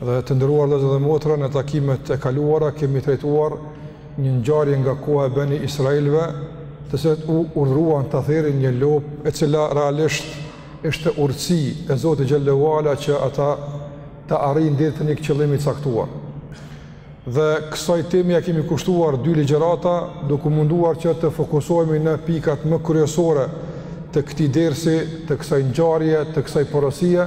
Dhe të nderuar vëllezër dhe motra, në takimet e kaluara kemi trajtuar një ngjarje nga koha e Beni Israilëve, të cilët u urdhëruan ta therrin një lopë, e cila realisht ishte urtësi e Zotit xhelle ue ala që ata të arrijnë deri te një qëllim i caktuar. Dhe kësaj teme ia kemi kushtuar dy ligjërata, duke u munduar që të fokusohemi në pikat më kryesore të këtij dersi, të kësaj ngjarje, të kësaj porosie,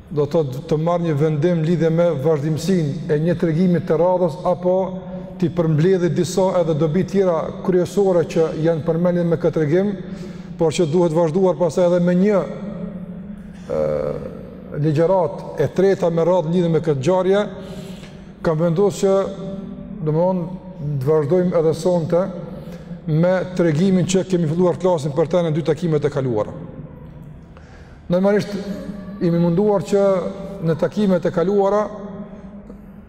do të thotë të marrë një vendim lidhje me vazhdimësinë e një tregimi të radhës apo t'i përmbledhë disa edhe dobi tjera kryesore që janë përmendur me këtë tregim, por që duhet vazhduar pastaj edhe me një ë ligjëratë e treta me radhë lidhje me këtë ngjarje, kam vendosur që domethënë të vazhdojmë edhe sonte me tregimin që kemi filluar të flasim për të në dy takimet e kaluara. Normalisht jemi munduar që në takimet e kaluara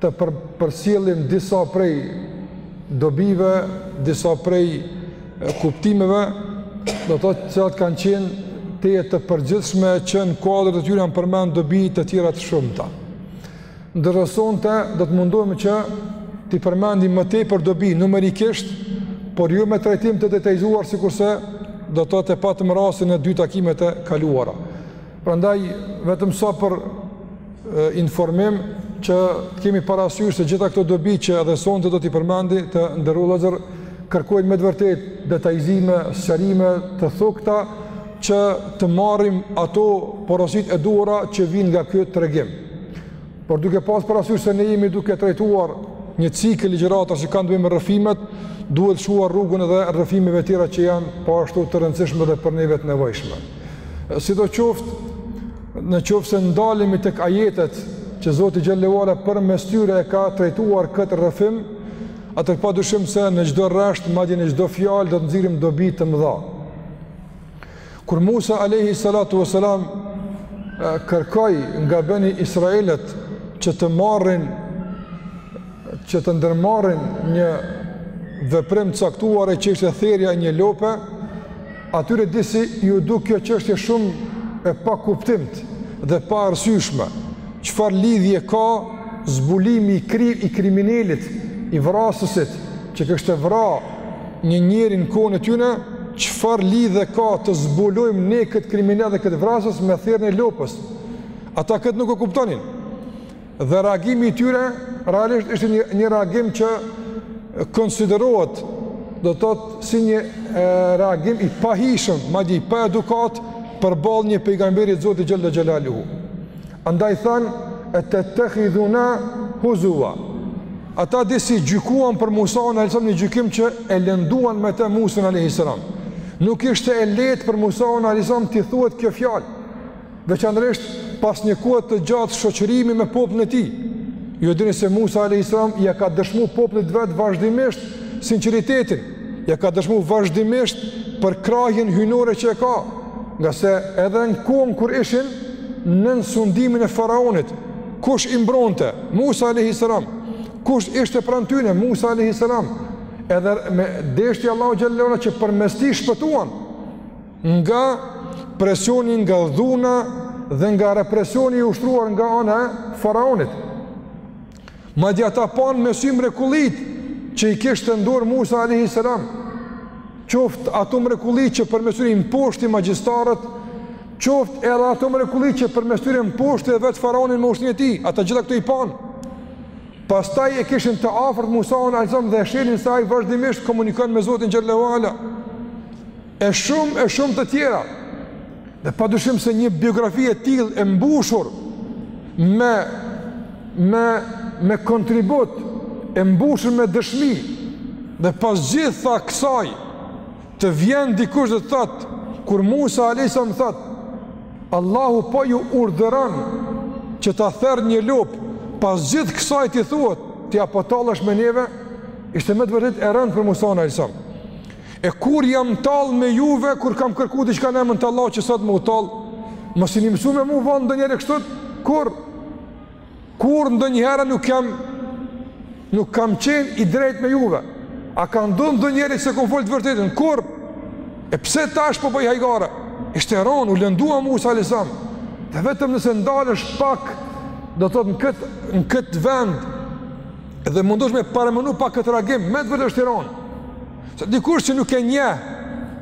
të për, përcjellim disa prej dobive, disa prej kuptimeve, do të thotë të cilat kanë qenë tejet të përgjithshme që në kuadër të tyre janë përmend dobi të tjera të shumta. Ndërsa sonte do të mundohemi që t'i përmendim më tepër dobi numerikisht, por jo me trajtim të detajzuar sikurse do të thotë patëm rastin në dy takimet e kaluara. Prandaj vetëm sa për informim që të kemi parasysh se gjitha këto dobi që edhe sonte do t'i përmendim të nderuar vëllezër kërkojnë me të vërtetë detajzime, sqarime të thukta që të marrim ato porositë e duhura që vijnë nga ky tregim. Por duke pas parasysh se ne jemi duke trajtuar një cikël ligjërata që kanë të bëjnë me rrëfimet, duhet lëshuar rrugën edhe rrëfimeve tjera që janë po ashtu të rëndësishme dhe për neve të nevojshme. Sidoqoftë, në qoftë se ndalemi tek ajetet që Zoti xhelle ue ala përmes tyre e ka trajtuar këtë rrëfim, atëherë pa dyshim se në çdo rresht, madje në çdo fjalë, do të nxjerrim dobi të mëdha. Kur Musa alejhi salatu ue selam kërkoi nga Beni Israilët që të marrin që të ndërmarrin një veprim të caktuar që ishte therja e një lope, atyre disi iu duk kjo çështje shumë e pakuptimtë dhe e paarsyeshme. Çfarë lidhje ka zbulimi i kri i kriminelit, i vrasësit Që kishte vra një njeri në kohën e tyre, çfarë lidhje ka të zbulojmë ne këtë kriminel dhe këtë vrasës me therjen e lopës? Ata këtë nuk e kuptonin. Dhe reagimi i tyre, realisht ishte një, një reagim që konsiderohet do të thotë si një e, reagim i pahijshëm, madje i paedukatë përballë një pejgamberi të Zotit xhel-le xhelaluhu. Andaj thanë, etettehidhuna huzua. Ata disi gjykuan për Musaun alayhi salam një gjykim që e lënduan me të Musaun alayhi salam. Nuk ishte e lehtë për Musaun alayhi salam t'i thuhet kjo fjalë, veçanërisht pas një kohe të gjatë shoqërimi me popullin e tij. Ju e dini se Musa alayhi salam ia ka dëshmu popullit vetë vazhdimisht sinqeritetin, Ia ka dëshmu vazhdimisht përkrahjen hyjnore që e ka, ngase edhe në kohën kur ishin nën sundimin e faraonit, kush i mbronte? Musa alayhi salam. Kush ishte pranë tyne? Musa alayhi salam. Edhe me deshti Allahu xhallahu që përmes tij shpëtuan nga presioni nga dhuna dhe nga represioni i ushtruar nga ana e faraonit. Madje ata panë me sy mrekullitë që i kishte në dorë Musa alayhi salam. Qoftë ato mrekullitë që përmes tyre i mposhti magjistarët, qoftë edhe ato mrekullitë që përmes tyre mposhti edhe vetë faraonin me ushtrinë e tij, ata gjitha këto i panë. Pastaj e kishin të afërt Musaun alayhi salam dhe shehnin se ai vazhdimisht komunikon me Zotin xhelle ue ala. E shumë e shumë të tjera. Dhe pa dyshim se një biografi e tillë e mbushur me, me, me kontribut, e mbushur me dëshmi, dhe pas gjithë kësaj, të vjen dikush dhe të thotë, kur Musa alejhi selam thotë, Allahu po ju urdhëron që ta therni një lopë, pas gjithë kësaj t'i thuhet, ti a po tallesh me neve, ishte me të vërtetë e rëndë për Musanë alejhi selam. E kur jam tall me juve, kur kam kërku diçka në emën të Allahut që sot me u tall, mos jeni mësu me ju fol ndonjëherë kështu, kurrë, kurrë ndonjëherë nuk jam, nuk kam qenë i drejtë me juve, a ka ndodh ndonjëherë që s'e kom fol të vërtetën, kurrë, e pse tash po bëj hajgare, ishte e rondë, u lëndua Musa alejhi selam, dhe vetëm nëse ndalesh pak, do të thotë në këtë, në këtë vend, Dhe mundohesh me paramenu pak këtë reagim, me të vërtetë është i rondë. Se dikush që nuk e njeh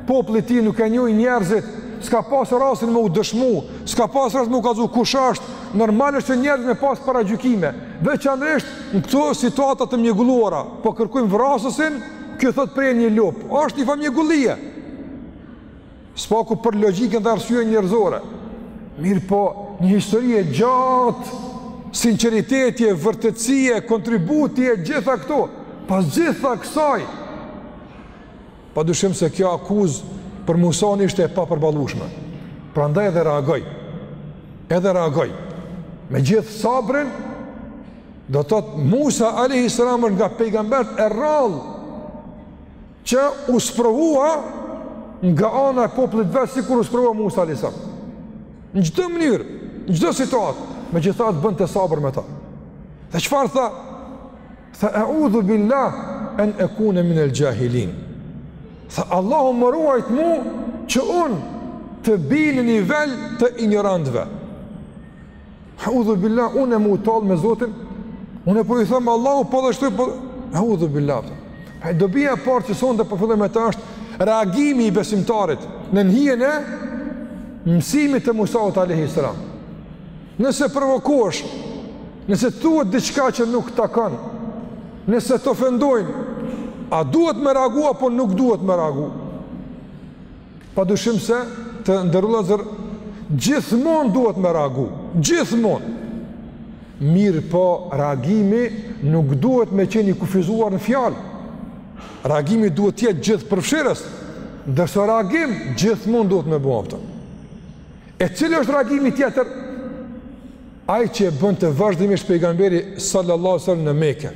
populli i tij, nuk e njohin njerëzit, s'ka pas rastin me u dëshmu, s'ka pas rastin me u kallzu kush është, normalisht që njerëzit me pas paragjykime. Dhe veçanërisht, në këto situata të mjegulluara, po kërkojmë vrasësin, ky thotë preje një lopë, është njëfarë mjegullie. Së paku për logjikën dhe arsyen njerëzore. Mirëpo, një histori e gjatë, sinqeriteti e vërtetësie, kontributi e gjitha këto, pas gjitha kësaj, pa dyshim se kjo akuzë për Musan ishte e papërballueshme. Prandaj edhe reagoi, edhe reagoi, me gjithë sabrin, do të thotë Musa a.s. nga pejgamberët e rrallë, Që u sprovua nga ana e popullit vetë sikur u sprovua Musa a.s. Në çdo mënyrë, në çdo situatë, megjithatë bënte sabër me ta. Dhe çfarë tha? Tha eudhu billah en ekune minel xhahilin. Tha Allahu më ruajt mu që unë të bi në nivel të injorantëve. Eudhu billah, unë me u tall me Zotin. Unë po i them Allahu po dëshiron po eudhu billah. Pra dobia e parë që sonte po fillojmë me të është reagimi i besimtarit në hijen e mësimit të Musaut alayhi salam. Nëse provokohesh, nëse thuhet diçka që nuk takon, nëse të ofendojnë, a duhet me reagu apo nuk duhet me reagu? Padyshim se, të nderuar vëllezër, gjithmonë duhet me reagu, gjithmonë. Mirëpo, reagimi nuk duhet me qenë i kufizuar në fjalë. Reagimi duhet të jetë gjithëpërfshirës, ndërsa reagim gjithmonë duhet me bo patjetër. E cili është reagimi tjetër? Ai që e bënte vazhdimisht pejgamberi sallallahu sallam në Mekë.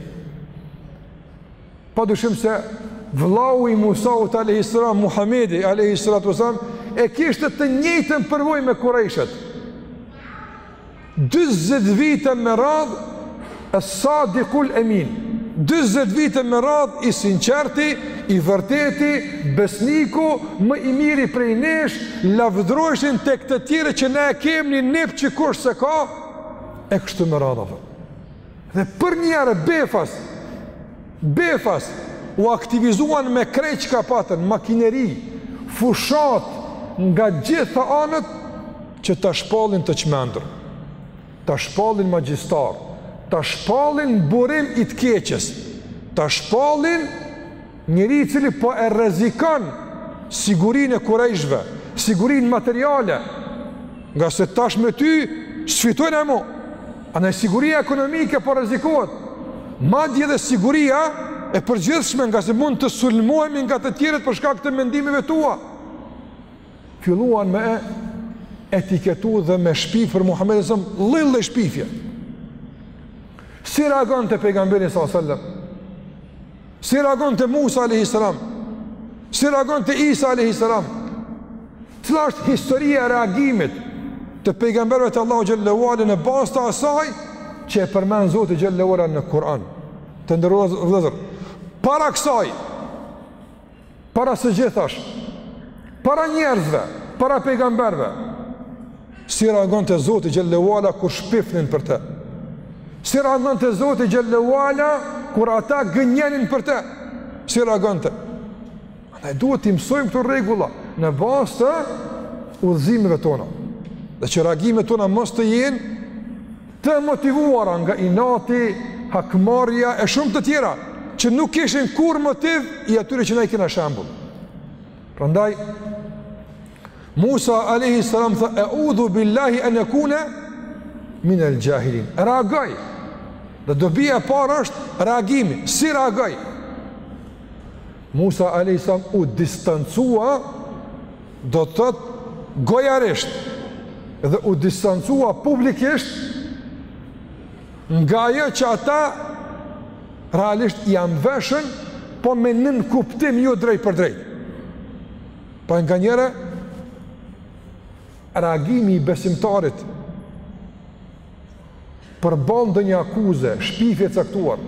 Pa dyshim se vëllau i Musaut a.s. Muhammedi a.s. e kishte të njëjtën përvojë me kurejshët. 40 vite me radhë es-sadikul emin. 40 vite me radhë i sinqerti, i vërteti, besniku, më i miri prej nesh, lavdëroheshin tek të tjerët që ne e kemi një nip që kush s'e ka, e kështu me radhë. Dhe përnjëherë befas, befas, u aktivizuan me krejt çka patën, makineri, fushatë nga gjitha anët, që ta shpallin të çmendur, ta shpallin magjistar, ta shpallin burim i të keqes, ta shpallin Njeri i cili po e rrezikon sigurinë e kurejshëve, sigurinë materiale, ngase tash me ty s'fitojnë më. Ana e siguria ekonomike po rrezikohet, madje edhe siguria e përgjithshme ngase mund të sulmohemi nga të tjerët për shkak të mendimeve tua. Filluan me etiketu dhe me shpifë për Muhammedin a.s., lloj-lloj shpifje. Si reagonte pejgamberi s.a.s. Si reagonte Musa a.s. Si reagonte Isa a.s. Cila është historia e reagimit të pejgamberve të Allahut Xhelle ue ala në bazë të asaj që e përmend Zoti Xhelle ue ala në Kur'an. Të nderuar vëllezër. Para kësaj, para së gjithash para njerëzve, para pejgamberëve, si reagonte Zoti xhelle ve ala kur shpifnin për te, si reagonte Zoti xhelle ve ala kur ata gënjenin për te, si reagonte. Andaj duhet të i mësojmë këto rregulla në bazë të udhëzimeve tona, dhe që reagimet tona mos të jenë Të motivuara nga inati, hakmarrja e shumë të tjera që nuk kishin kurrë motiv i atyre që na i kena shembull. Prandaj Musa alayhi salam tha a'udhu billahi an akuna min al-jahilin. Reagoi. Dhe dobia e parë është reagimi, si reagoi. Musa alayhi salam u distancua do të thotë gojarisht dhe u distancua publikisht nga ajo që ata realisht ia mveshën, po me nënkuptim jo drejtpërdrejt. Pra nga njëra, reagimi i besimtarit përballë ndonjë akuze, shpifje të caktuar,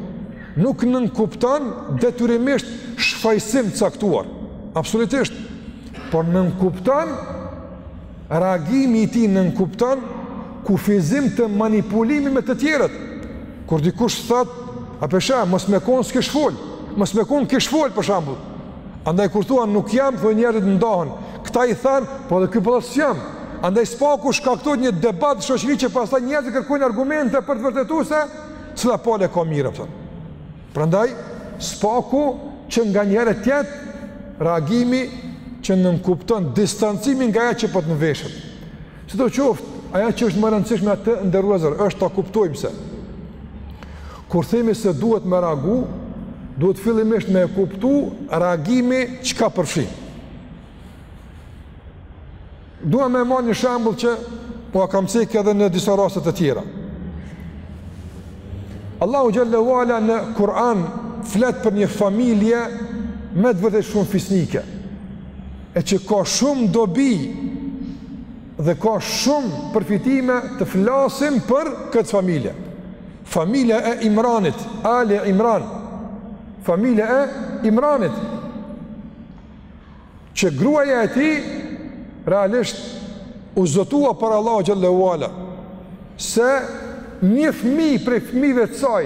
nuk nënkupton detyrimisht shfajësim të caktuar. Absolutisht. Por nënkupton reagimi i tij nënkupton kufizim të manipulimit me të tjerët. Kur dikush thotë, a pe, she, mos me kon s'kish fol, mos me kon kish fol për shembull. Andaj kur thua nuk jam, po njerëzit ndahen. Këta i thanë, po dhe ky po thotë s'jam. Andaj së paku shkaktohet një debat shoqëror që pastaj njerëzit kërkojnë argumente për të vërtetuar se cila palë ka mirë apo. Prandaj së paku që nga njëra tjetër reagimi që nënkupton distancimin nga ajo që po të mveshet. Sidoqoftë, ajo që është më e rëndësishmja, të nderuar vëllezër, është ta kuptojmë se, kur themi se duhet me reagu, duhet fillimisht me e kuptu reagimi çka përfshin. Dua me marrë një shembull që ua kam cekë edhe në disa raste të tjera. Allahu xhelle ve ala në Kur'an flet për një familje me të vërtetë shumë fisnike. e që ka shumë dobi dhe ka shumë përfitime të flasim për këtë familje. Familja e Imranit, Ali Imran. Familja e Imranit. Që gruaja e tij realisht u zotua para Allahut xhelle ve ala se një fëmijë prej fëmijëve të saj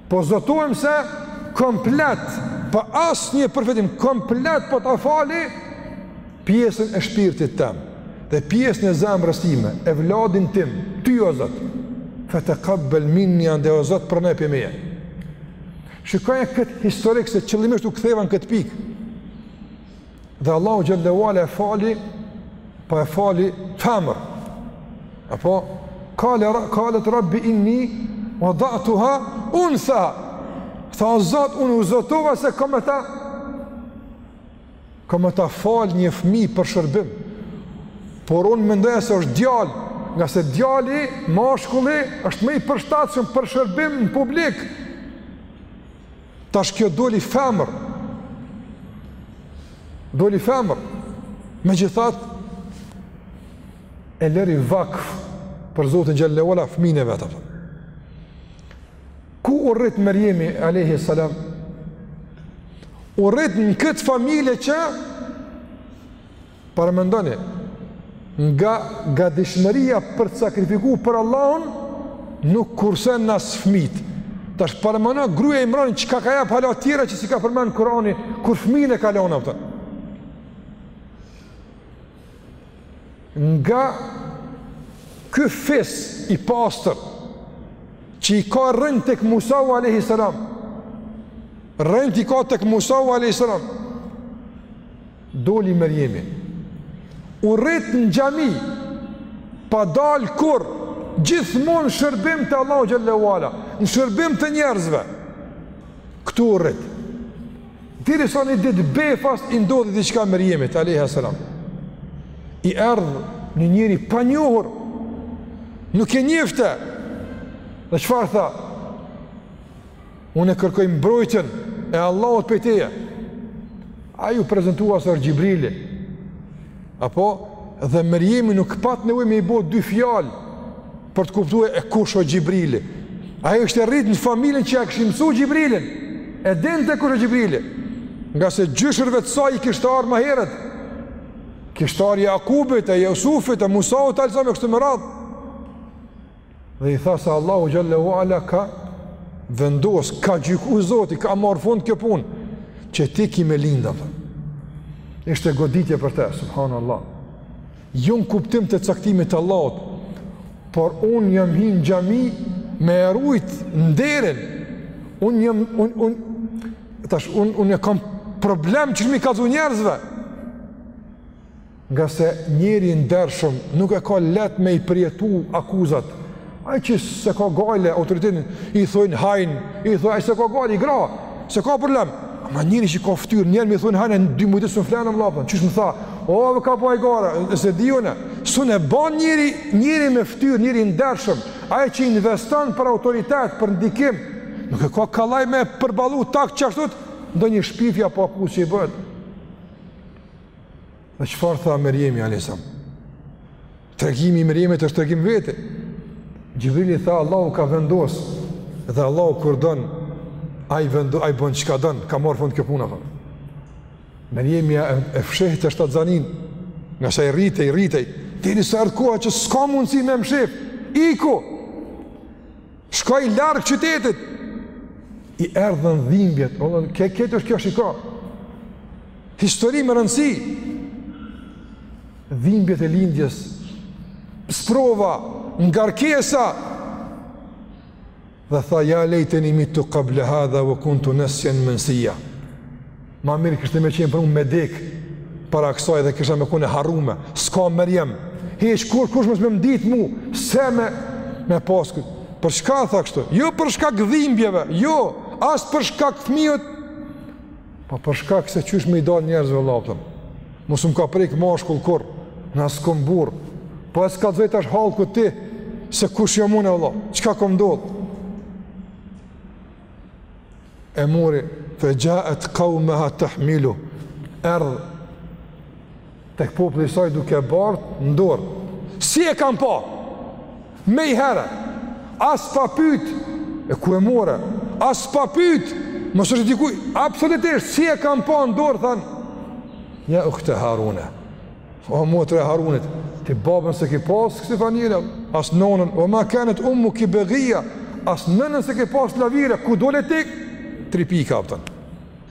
Po zotohem se komplet, pa asnjë përfitim, komplet po ta fali pjesën e shpirtit tem, dhe pjesën e zemrës time, evladin tim, ty o Zot, fe tekabbel minni, andaj o Zot pranoje prej meje. Shikoje këtë historik se qëllimisht u ktheva në këtë pikë, Dhe Allahu xhelle ue ala e fali, pa po e fali femër. Apo kale, kalet rabbi inni wadatuha untha. Tha o Zot, unë u zotova se kam me ta kam me ta fal një fëmijë për shërbim. Por unë mendoja se është djalë, ngase djali, mashkulli, është më i përshtatshëm për shërbim në publik, Tash kjo doli femër. Doli femër. Megjithatë, e liri vakf për Zotin xhelle ue ala fëmijën e vet, apo. Ku u rrit Merjemi, alejhi selam? U rrit në këtë familje që Paramendoni, nga nga gatishmëria për të sakrifiku për Allahun, nuk kursenin as fmijtë. Tash paramendoni, gruja e Imranit çka ka jep hallall tjera që s'i ka përmend Kurani, kur fmijën e ka lon, apo. Nga ky fis i pastër, që i ka rrënjët tek Musau a.s. Rrënjët i ka tek Musau a.s. Doli Merjemi. U rrit në xhami, pa dalë kurrë, gjithmonë në shërbim të Allahut xhelle ue ala, në shërbim të njerëzve. Këtu u rrit. Derisa një ditë befas i ndodhi diçka Merjemit, alejha selam. I erdh një njeri i panjohur, nuk e njefte. Dhe çfarë tha? Unë e kërkoj mbrojtjen e Allahut prej teje. Ai u prezantua se është Xhibrili. Apo dhe Merjemi nuk pat nevojë me i bo dy fjalë për të kuptuar e kush është Xhibrili. Ajo është rrit në familjen që e kishte mësuar Xhibrilin. E dente kush është Xhibrili. Ngase gjyshërve të saj u kishte ardhur më herët. Kishte ardhur Jakubit, Jusufit, Musaut, a.s. e kështu me radhë. Dhe i tha se Allahu xhelle ue ala ka vendos, ka gjyku Zoti, ka marr fund kjo punë që ti ki me lind. Dhe ishte goditje për te, subhanallahu. Jo në kuptim të caktimit të Allahut, por un jam hi n'xhami me e rujt nderin. Un jam un un tash un un e kam problem qysh me i kallzu njerëzve. Ngase njeri i ndershëm nuk e ka lehtë me i përjetu akuzat. Ai që s'e ka gale autoritetin, i thonë hajn, i thonë ai s'e ka gajle, i gra, s'e ka problem. Ama njeri që ka fytyrë, njëherë me i thonë hajn, dy muajt s'flen, vëlla, qysh më tha, o më ka bëj gara, se di unë. S'un e bën njeri, njeri me fytyrë, njeri i ndershëm, ai që investon për autoritet, për ndikim, nuk e ka kallaj me përballu tak qashtu ndonjë shpifje apo akuzë që i bëhet. Dhe çfarë tha Merjemi a.s. Tregimi i Merjemit është tregim veti. Xhibrili tha Allahu ka vendos dhe Allahu kur don, ai vendos, ai bon çka don, ka marrë fund kjo puna. Tha. Merjemja e fshehte shtatzaninë, ngase i rritej, i rritej, derisa erdh koha që s'ka mundësi me mshef, iku, shkoi larg qytetit, i erdhën dhimbjet, o dhe, ke, këtë, është kjo, shiko, Histori me rëndësi. Dhimbjet e lindjes. Sprova, ngarkesa. Dhe tha, ja lejteni mittu kable hadha ve kuntu nesjen mensijja. Ma mirë kishte me qenë për unë me dekë, para kësaj dhe kishte me konë harrume, s'ka mërjem, hiç kurrë, kush mos me më ditë mu, se me, me pasku, për çka tha kështu, jo për shkak dhimbjeve, jo, as për shkak fmijës, Po për shkak se qysh me i dal njerëzve vëlla, pra. S' më ka prek mashkull kurrë, as kom burrë. Po hec kallzoj tash hallkut ti se kush jam unë vëlla. Çka ka ndodh? E mori fe xhaet qawmaha tahmilu. Erdh Tek populli i saj duke e bartë në dorë. Si e kanë pa, menjiherë, as pa pyt, e ku e more, as pa pyt, mos është e dikujt, absolutisht, si e kanë pa në dorë, thanë, ja uhte Harune, o motër e Harunit, ti babën s'e ki pasë kësi far njeri, as nonën, ve ma kanet ummuki begijja, as nënën s'e ki pasë lavire, ku dole ti, tri pika, pëtën.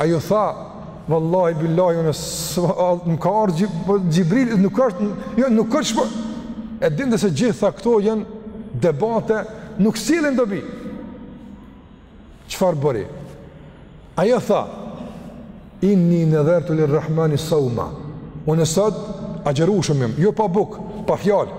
Ajo tha, Wallahi billahi unë më ka ardh Xhibril nuk është jo nuk është po e dinte se gjitha këto janë debate nuk sillin dobi. Çfarë bëri? Ajo tha inni nadhartu lirrahmani sawma. Unë sot agjërueshëm jam, jo pa bukë, pa fjalë.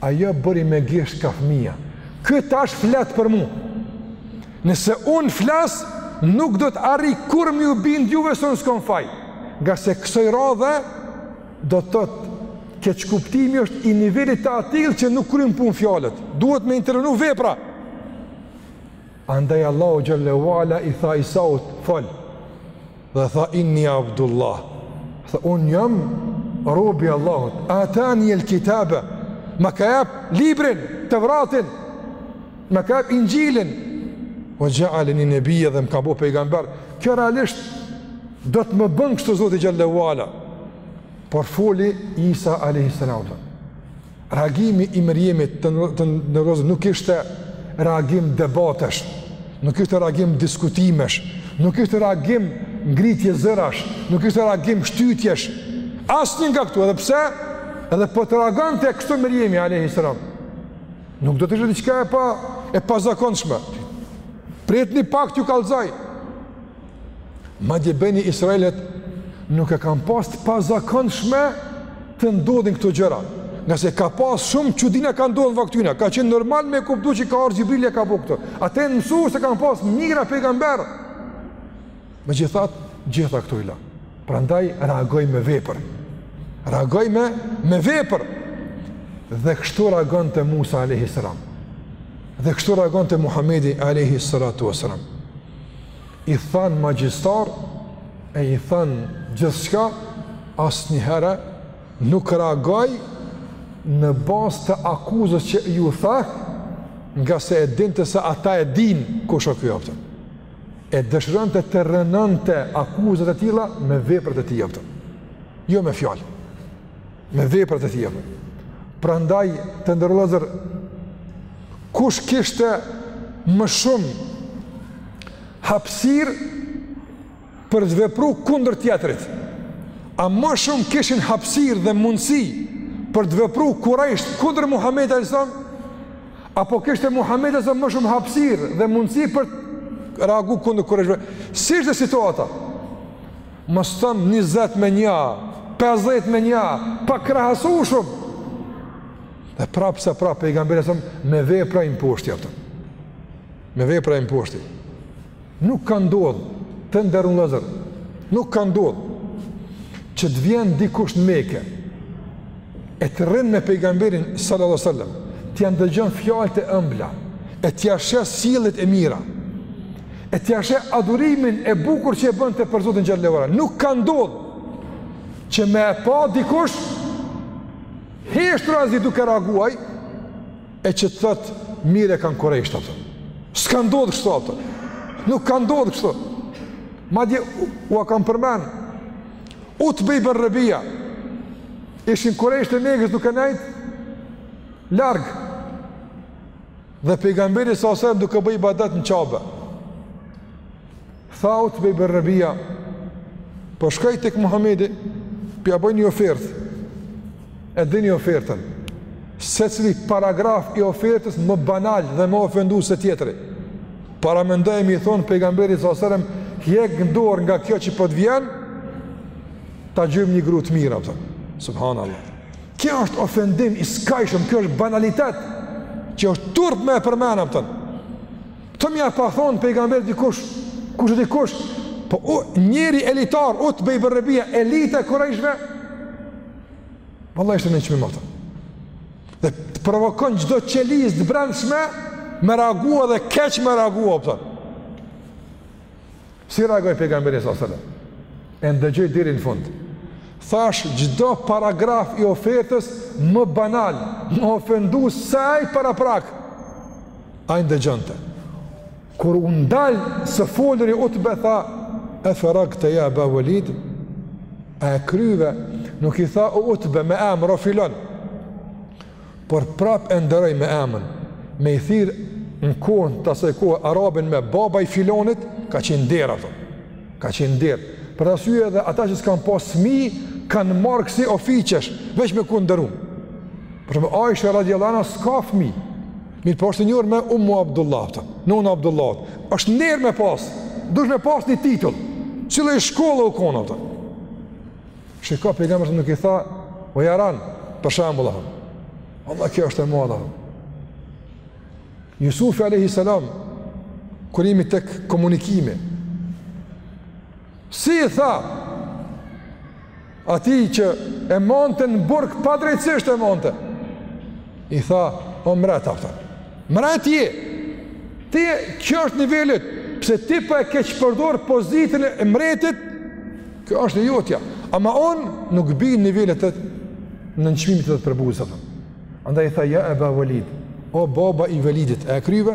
Ajo bëri me gisht kah fëmija. Ky tash flet për mu. Nëse unë flas, nuk do të arrij kurrë me ju bind juve se unë s'kom faj. Ngase kësaj radhe, do të thotë, keqkuptimi është i nivelit të atillë që nuk kryjnë punë fjalët. Duhet me intervenu vepra. Andaj Allahu xhel-le ve ala i tha Isaut, fol. Dhe tha, inni Abdullah, tha, unë jam robi Allahut, atani el kitabe, më ka jap librin, Tevratin, më ka jap Inxhilin, ue xhealeni nebijja dhe më ka bo pejgamber, kjo realisht do të më bën kështu Zoti xhel-le ue ala, por foli Isa a.s. Reagimi i Merjemit te njerëzit nuk ishte reagim debatesh, nuk ishte reagim diskutimesh, nuk ishte reagim ngritje zërash, nuk ishte reagim shtytjesh, asnjë nga këto, edhe pse, edhe po të reagonte kështu Merjemi, a.s. Nuk do të ishte diçka e pa, e pazakonshme. Pritni pak të ju kallzoj. Madje beni israelët nuk e kanë pas të pazakonshme të ndodhin këto gjëra. Ngase ka pas shumë çudira, ka ndodh n'vakt tyne. Ka qenë normal me e kuptu që ka ardh Xhibrili, ia ka pru këtë. Ata janë mësu se kanë pas mijëra pejgamber. Megjithatë, gjitha këto i la. Prandaj, reagoi me vepër. Reagoi me, me vepër. Dhe kështu reagonte Musa a.s. Dhe kështu reagonte Muhammedi a.s. i thanë magjistar e i thanë gjithçka asnjëherë nuk reagoi në bazë të akuzës që iu tha ngase e dinte se ata e dinë kush është ky aftë e dëshironte të rrënonte akuzat e tilla me veprat e tij aftë jo me fjalë me veprat e tij. Prandaj të nderuar vllezër kush kishte më shumë hapësirë për të vepru kundër tjetrit. A më shumë kishin hapësirë dhe mundësi për të vepru kurejsht kundër Muhamedit sallallahu alajhi Apo kishte Muhamedi sallallahu alajhi më shumë hapësirë dhe mundësi për të reagu kundër kurejshve? Si ishte situata? Mos t'thom njëzet me nja, pesëdhjet me nja, pakrahasueshëm. Dhe prapë se prapë, pejgamberi thëmë, me vepra i mposhti, aftëm. Me vepra i mposhti. Nuk ka ndodhë, të nderun vllezër, nuk ka ndodhë, që të vjen dikush në Meke, e të rrin me pejgamberin sallallahu alaihi wasallam, t'ia ndëgjon fjalët e ëmbla, e t'ia sheh sjelljet e mira, e t'ia sheh adhurimin e bukur që e bënte për Zotin xhel-le ue ala. Nuk ka ndodh që me e pa dikush heshtrazi duke reaguar e që të thotë mirë e kanë kurejsht ato. S'ka ndodh kështu ato. Nuk ka ndodh kështu. Madje u, ua kam përmend Utbe ibn Rabija, ishin kurejsht e Mekës duke ndejt larg. Dhe pejgamberi salallahu alejhi ve selem duke bërë ibadet në Qabe. Tha Utbe ibn Rabija, po shkoj tek Muhamedi, po ia bëj një ofertë. E dini ofertën. Secili paragraf i ofertës më banal dhe më ofendues se tjetri. Paramendo me i thonë pejgamberit salallahu alejhi ve selem, "Hjek dorë nga kjo që po të vjen, ta gjejmë një grua të mirë, a kupton." Subhanallah. Kjo është ofendim i skajshëm, kjo është banalitet që është turp me e përmen a kupton. Këto me ia pa thonë pejgamberit dikush, kushedi kush, po u, njeri elitar, Utbe ibn Rabija, elita e kurejshve, Vallahi ishte nënçmim, a kupton. Dhe të provokon çdo qelizë të brendshme, me reagua dhe keq me reagua, a kupton. Si reagoi pejgamberi salallahu alejhi ve selem? E ndëgjoi deri në fund. Thashë, çdo paragraf i ofertës më banal, më ofendues se ai paraprak. Ai ndëgjonte. Kur u ndal së foluri Utbe tha, "E feragte ja Eba Velid?" A e kryve, nuk i tha o Utbe me emër o filon. Por prap e nderoi me emër, me i thirr në kohën e asaj kohe arabin me baba i filonit, ka qenë nder, a kupton. Ka qenë nder. Për atë arsye edhe ata që s'kan pas fëmijë kanë marrë kësi ofiqesh, veç me u nderu. Për shembull, Aisha radiallahu anha s'ka fëmijë. Mirëpo është e njohur me Ummu Abdullah, a kupton, nëna e Abdullahut, është nderë me pas, duhesh me pas një titull, si lloj shkolle u konë, a kupton. Shih ka pejgamberi nuk i tha, o jaran, për shembull, a kupton. Allah kjo është e madha. Jusufi alayhi salam kur jemi tek komunikimi. Si i tha? Atij që e mante në burg padrejtësisht e mante. I tha, o mret a kupton. Mret je. Ti kjo është niveli yt, pse ti po e keqpërdor pozitën e mretit? Kjo është e jotja. Ama unë nuk bi në nivelet e nënçmimit tët, të përbuzjes, Andaj i tha, ja Eba Velid, o baba i Velidit, e kryve?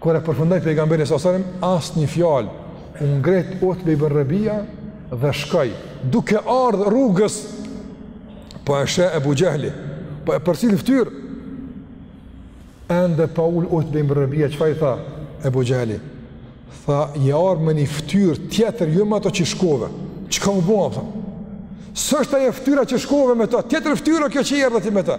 Kur e përfundoi pejgamberi salallahu alejhi ve selem asnjë fjalë, u ngrit Utbe ibn Rabia dhe shkoi, duke ardh rrugës po e sheh Ebu Xhehli, po e përcjell fytyrën. Ende pa ul Utbe ibn Rabia çfarë i tha Ebu Xhehli? Tha, "Ke ardh me një fytyrë tjetër jo me ato që shkove. Çka u bë, a kupton?" S'është ajo fytyra që shkove me ta, tjetër fytyrë kjo që erdhe ti me ta.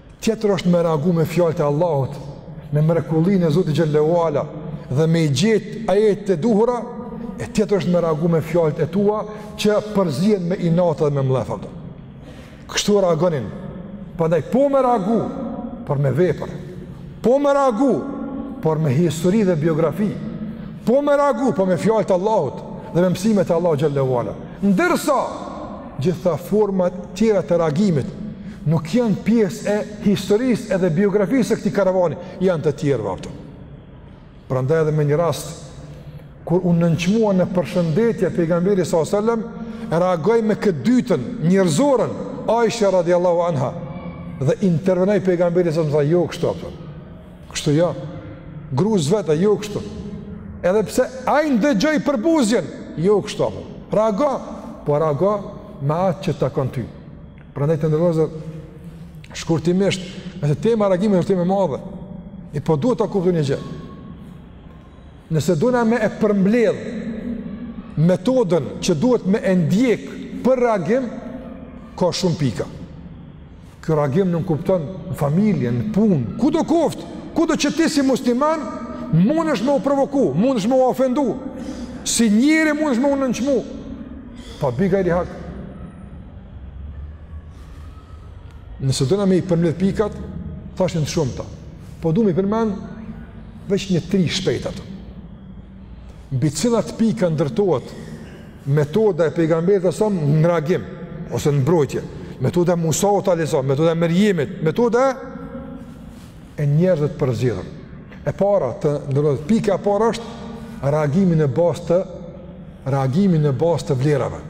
Tjetër është me reagu me fjalët e Allahut, me mrekullinë e Zotit xhelle ue ala dhe me i gjet ajetet e duhura, e tjetër është me reagu me fjalët e tua që përzihen me inat dhe me mllef ato. Kështu reagonin. Prandaj po me reagu, por me vepër. Po me reagu, por me histori dhe biografi. Po me reagu, por me fjalët e Allahut dhe me mësimet e Allahut xhelle ue ala. Ndërsa gjitha format tjera të reagimit, nuk janë pjesë e historisë edhe biografisë së këtij karavani, janë të tjerëve ato. Prandaj edhe me një rast, kur u nënçmua në përshëndetje pejgamberi s.a.s. reagoi me këtë dytën, njerëzoren, Aisha radiallahu anha, dhe intervenoi pejgamberi s.a.s. tha jo kështu ato. Kështu jo. Grus vet, jo kështu. Edhe pse e ndëgjoi përbuzjen, jo kështu. Reago, po reago me atë që të takon ty. Prandaj të nderuar shkurtimisht, se tema e reagimit është temë e madhe. E po duhet ta kuptoni një gjë. Nëse dona me e përmbledh metodën që duhet me e ndjek për reagim, ka shumë pika. Ky reagim nënkupton në familje, në punë, kudo koftë, kudo që ti si musliman, mundesh me u provoku, mundesh me u ofendu, si njeri mundesh me u nënçmu, pa, bi gajri hak. Nëse dona me i përmbledh pikat, thash jan të shumta, po du me i përmend veç një tri shpejt ato. Mbi cilat pika ndërtohet, Metoda e pejgamberit s.a.s. në reagim, ose në mbrojtje. Metoda e Musaut alejhi selam, metoda e Merjemit, metoda e njerëzve të përzgjedhur. E para, të nderuar, pika e parë është reagimi në bazë të, reagimi në bazë të vlerave.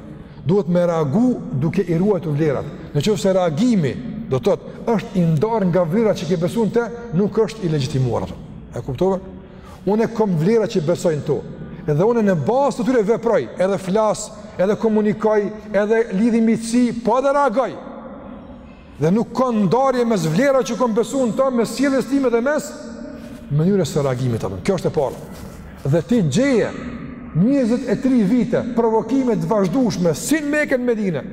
Duhet me reagu duke i ruajtur vlerat. Në qoftë se reagimi, do të thotë, është i ndarë nga vlerat që ke besu n'to, nuk është i legjitimuar. E kuptove? Unë kam vlera që besoj në to. Edhe unë në bazë të tyre veproj, edhe flas, edhe komunikoj, edhe lidh miqësi, po edhe reagoj. Dhe nuk ka ndarje mes vlerave që kam besuar në to mes sjelljes time dhe mes mënyrës së reagimit apo. Kjo është e para. Dhe ti gjeje 23 vite provokime të vazhdueshme si në Mekë në Medinë.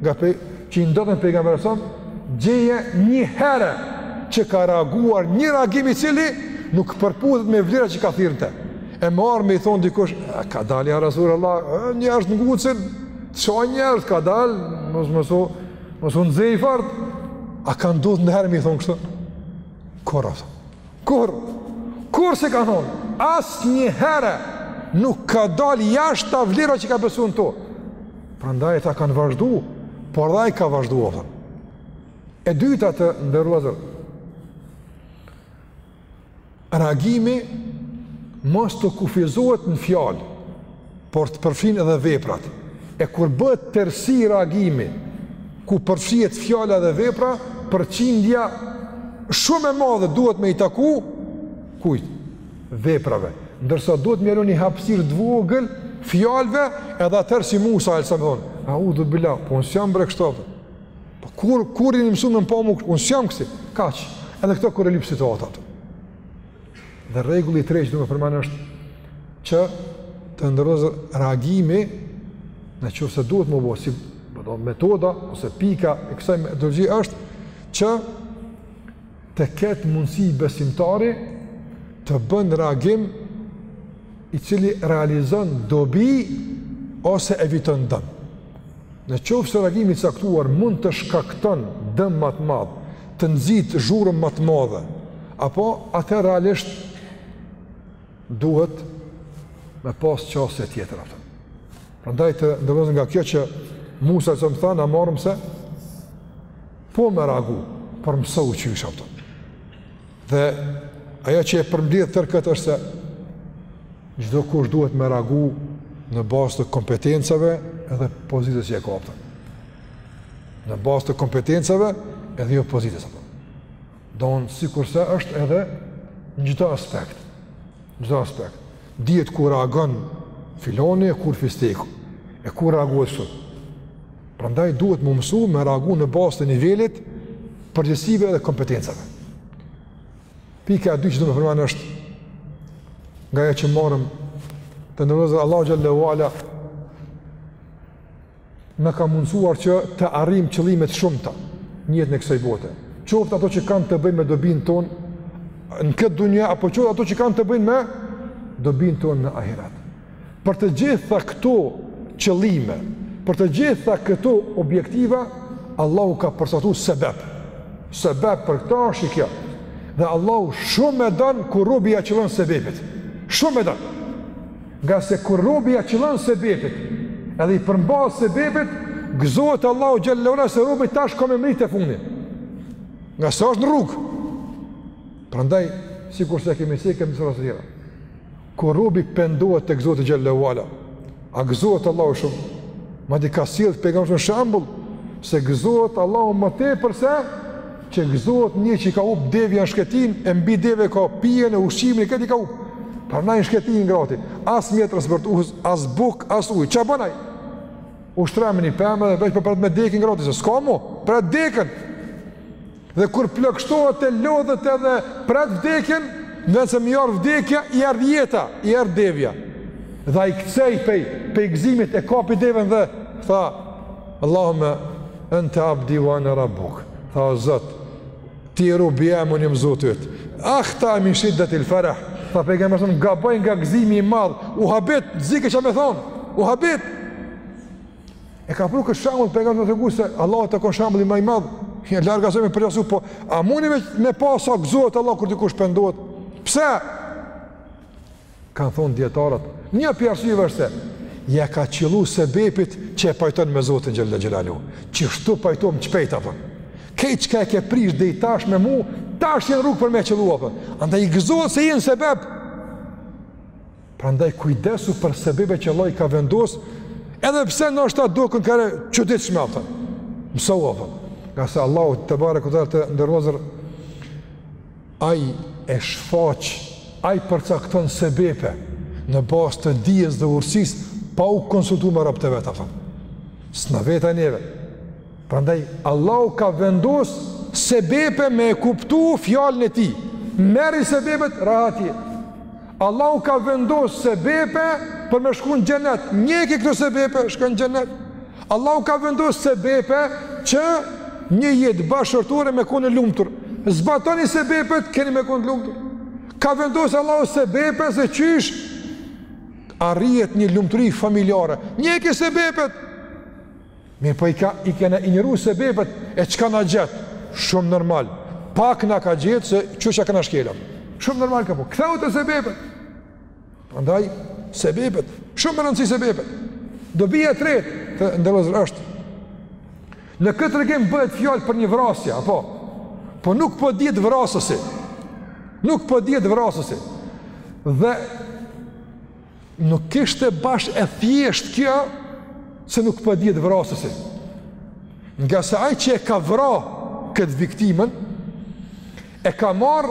Nga pe që i ndodhën pejgamberit s.a.s. gjeje një herë që ka reaguar një reagim i cili nuk përputhet me vlerat që ka thirr në to. E marr me i thon dikush, ka dalë ja Rasulullah, njerëzit ngucin, çfarë njerëz ka dalë, mos më thon, mos u nxej fort. A ka ndodhur ndonjëherë me i thon kështu? Kurrë. Kurrë, kurrë s'e ka thonë, asnjëherë nuk ka dalë jashtë ato vlera që ka besu në to. Prandaj ata kanë vazhdu, por edhe ai ka vazhdu, a kupton. E dyta të nderuar vëllezër, reagimi mos të kufizohet në fjalë, por të përfshin edhe veprat. E kur bëhet tërësi reagimi, ku përfshihet fjala dhe vepra, përqindja shumë e madhe duhet me i taku kujt? Veprave. Ndërsa duhet me lënë një hapësirë të vogël fjalëve, edhe atëherë si Musa alejhi selam me thonë, eudhu bilah, po unë s'jam bre kështu. Po kur kur jeni mësu me m'pa mu, unë s'jam kësi. Kaq. Edhe këto kur e lyp situata. Dhe rregulli i tretë që du me përmend është që të nderuar vëllezër reagimi në qoftë se duhet m'u bo si do metoda ose pika e kësaj metodologjie është që të ketë mundësi besimtari të bën reagim i cili realizon dobi ose eviton dëm. Në qoftë se reagimi i caktuar mund të shkakton dëm ma të madh, të nxitë zhurmë ma të madhe, apo atëherë realisht duhet me pas qasje tjetër, a kupton. Prandaj të nderuar vëllezër nga kjo që Musa alejhi selam tha na marrim se po me reagu, por mësohu qysh, a kupton. Dhe ajo që e përmbledh tërë këtë është se çdokush duhet me reagu në bazë të kompetencave edhe pozitës që e ka, a kupton. Në bazë të kompetencave edhe jo pozitës, a kupton. Domethënë sikurse është edhe në çdo aspekt. Në çdo aspekt. Dihet ku reagon filoni e ku fisteku. E ku reagohet sot. Prandaj duhet m'u mësu me reagu në bazë të nivelit, përgjegjësive dhe kompetencave. Pika e dytë që du me përmend është, nga ajo që marrim të nderuar vëllezër Allahu xhele ue ala, na ka mundësuar që të arrijmë qëllimet e shumta në jetën e kësaj bote. Qoftë ato që kanë të bëjnë me dobin tonë, në këtë dunja, apo qoftë ato që kanë të bëjnë me dobinë tonë në ahiret. Për të gjitha këto qëllime, për të gjitha këto objektiva, Allahu ka përcaktu sebep. Sebep për këto është kjo. Dhe Allahu shumë e don kur robi ia qëllon sebepit. Shumë e don. Ngase kur robi ia qëllon sebepit, edhe i përmbahet sebepit, gëzohet Allahu xhele ue ala se robi tash ka me mri te fundi. Ngase është në rrugë. Prandaj, sikurse e kemi cek në dersa tjera. Kur robi pendohet tek Zoti xhelle ue ala, a gëzohet Allahu shumë? Madje ka sjellë pejgamberi shembull se gëzohet Allahu ma tepër se që gëzohet një që i ka hup devja në shkretinë, e mbi deve ka pijen e ushqimin e këtij i ka hup. Pra ai në shkretinë i ngrati, as mjet transportues, as bukë, as ujë, çka bën ai? U shtri me një pemë dhe veç po pret me dek i ngrati, se s'ka mo, pret dekën. Dhe kur plogështohet e lodhet edhe pret vdekjen, në vend se me i ardh vdekja, i erdh jeta, i erdh devja. Dhe ai kcej pej, pej gëzimit e kapi deven dhe, tha, Allahume ente abdi ue ene rabbuk, tha o Zot, ti je robi jem, unë jam Zoti yt, ahtae min shiddetil ferah, tha pejgamberi alejhi selam, gaboi nga gëzimi i madhë, u habit, si kuqysh me thonë, u habit, E ka pru këtë shembull pejgamberi me tregu se Allahut i takon shembulli ma i madh, larg asaj me përjasu, po a muni ju me pa sa gëzohet Allahu kur dikush pendohet? Pse? Kanë thonë dijetarët, një prej arsyeve është se, ia ka qillu sebepit që e pajton me Zotin xhelle xhelaluhu, qështu pajtohem shpejt, apo. Krejt çka e ke prish deri tash me mu, tash je në rrugë për me e qillu, apo. Andaj gëzohet se je në sebep, Prandaj kujdesu për sebepe që Allahu i ka vendos, edhe pse ndoshta duken kaherë të çuditshme, aftën. Mësoju aftën. Ngase Allahu tebareke ue teala, të nderuar vëllezër, ai e shfaq, ai përcakton sebepe, në bazë të dijes dhe urtësisë, pa u konsultu me robt e vet aftën. S'na vet ai neve. Prandaj Allahu ka vendos sebepe me e kuptu fjalën e tij. Merri sebepet, rahat je. Allahu ka vendos sebepe për me shku në xhenet. Ndjeki këto sebepe, shkon në xhenet. Allahu ka vendos sebepe që një jetë bashkëshortore me kon e lumtur. Zbatoni sebepet, keni me kon e lumtur. Ka vendos Allahu sebepe se qysh arrihet një lumturi familjare. Ndjeki sebepet. Mirëpo i ka, i kena injoru sebepet e çka na gjet. Shumë normal. Pak na ka gjet se qysh i kena shkel. Shumë normal ka po. Kthehu te sebepet. Prandaj sebepet. Shumë me rëndësi sebepet. Dobia e tretë, të nderuar vëllezër, është. Në këtë tregim bëhet fjalë për një vrasje, apo? Po nuk po dihet vrasësi. Nuk po dihet vrasësi. Dhe Nuk ishte bash e thjesht kjo se nuk po dihet vrasësi. Ngase ai që e ka vra këtë viktimën e ka marr